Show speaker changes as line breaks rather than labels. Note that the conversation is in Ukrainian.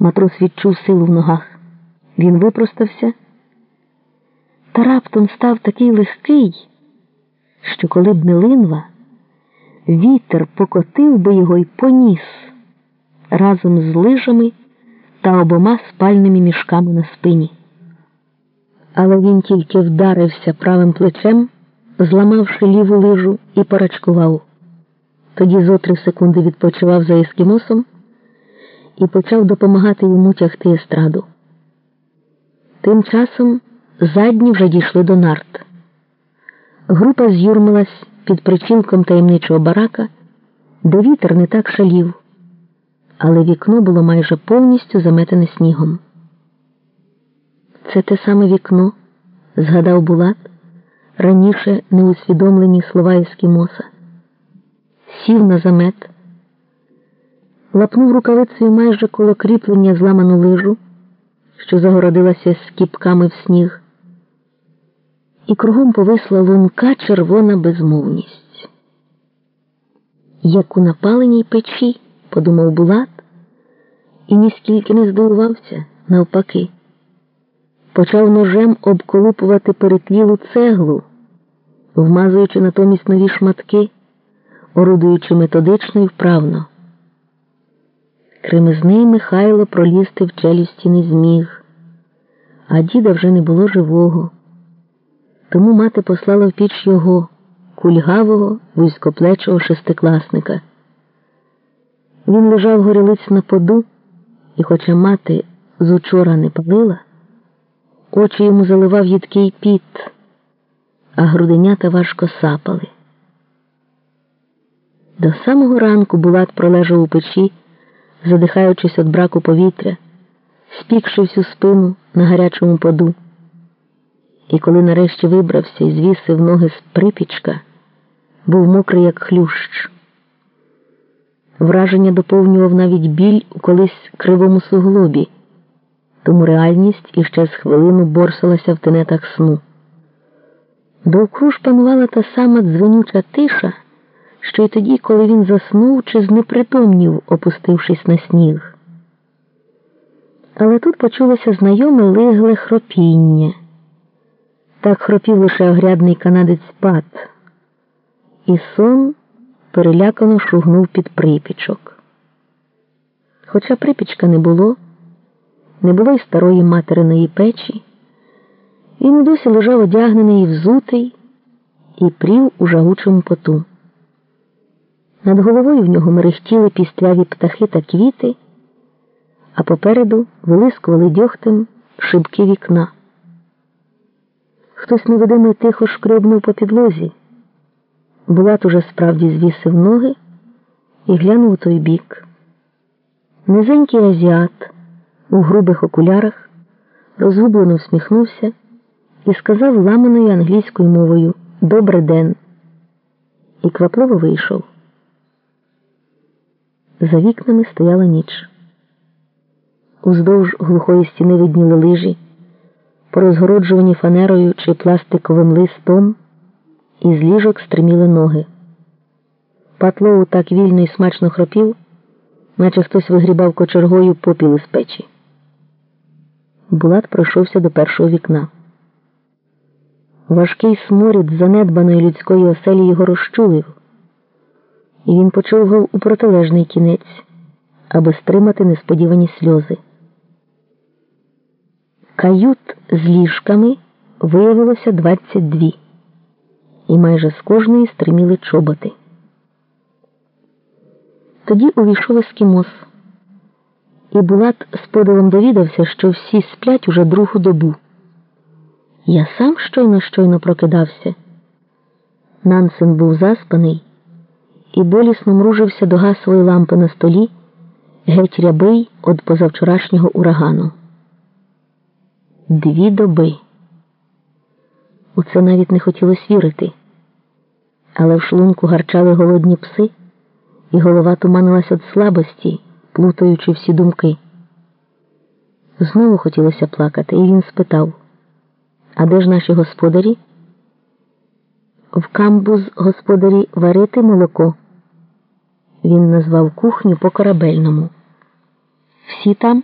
Матрос відчув силу в ногах. Він випростався та раптом став такий легкий, що коли б не линва, вітер покотив би його й поніс разом з лижами та обома спальними мішками на спині. Але він тільки вдарився правим плечем, зламавши ліву лижу і порачкував. Тоді зо три секунди відпочивав за ескімосом і почав допомагати йому тягти естраду. Тим часом задні вже дійшли до нарт. Група з'юрмилась під причілком таємничого барака, де вітер не так шалів, але вікно було майже повністю заметене снігом. Це те саме вікно, згадав Булат, раніше неусвідомлені слова ескімоса. Сів на замет, лапнув рукавицею майже коло кріплення зламану лижу, що загородилася скіпками в сніг, і кругом повисла лунка червона безмовність. Як у напаленій печі, подумав Булат, і ніскільки не здивувався, навпаки почав ножем обколупувати перетлілу цеглу, вмазуючи натомість нові шматки, орудуючи методично і вправно. Кремезний Михайло пролізти в челюсті не зміг, а діда вже не було живого. Тому мати послала в піч його, кульгавого, вузькоплечого шестикласника. Він лежав горілиць на поду, і, хоча мати з учора не палила, Очі йому заливав їдкий піт, а груденята важко сапали. До самого ранку Булат пролежав у печі, задихаючись від браку повітря, спікши всю спину на гарячому поду. І коли нарешті вибрався і звісив ноги з припічка, був мокрий, як хлющ. Враження доповнював навіть біль у колись кривому суглобі тому реальність іще з хвилину борсалася в тенетах сну. Довкруж панувала та сама дзвенюча тиша, що й тоді, коли він заснув чи знепритомнів, опустившись на сніг. Але тут почулося знайоме лигле хропіння. Так хропів лише огрядний канадець пат, і сон перелякано шугнув під припічок. Хоча припічка не було не було й старої материної печі. Він досі лежав одягнений і взутий і прів у жагучому поту. Над головою в нього мерехтіли пістряві птахи та квіти, а попереду вилискували дьогтем шибки вікна. Хтось невидимий тихо шкребнув по підлозі. Булат уже справді звісив ноги і глянув у той бік. Низенький азіат у грубих окулярах, розгублено всміхнувся і сказав ламаною англійською мовою Добрий день і квапливо вийшов. За вікнами стояла ніч. Уздовж глухої стіни видніли лижі, порозгороджувані фанерою чи пластиковим листом, і з ліжок стриміли ноги. Патлоу так вільно і смачно хропів, наче хтось вигрібав кочергою попіл із печі. Булат пройшовся до першого вікна. Важкий сморід занедбаної людської оселі його розчулив, і він почовгав у протилежний кінець, аби стримати несподівані сльози. Кают з ліжками виявилося 22, і майже з кожної стриміли чоботи. Тоді увійшов ескімос і Булат з подивом довідався, що всі сплять уже другу добу. Я сам щойно щойно прокидався. Нансен був заспаний і болісно мружився до гасової лампи на столі, геть рябий від позавчорашнього урагану. Дві доби. У це навіть не хотілося вірити, але в шлунку гарчали голодні пси, і голова туманилась від слабості плутаючи всі думки. Знову хотілося плакати, і він спитав А де ж наші господарі? В камбуз господарі варити молоко. Він назвав кухню по корабельному. Всі там.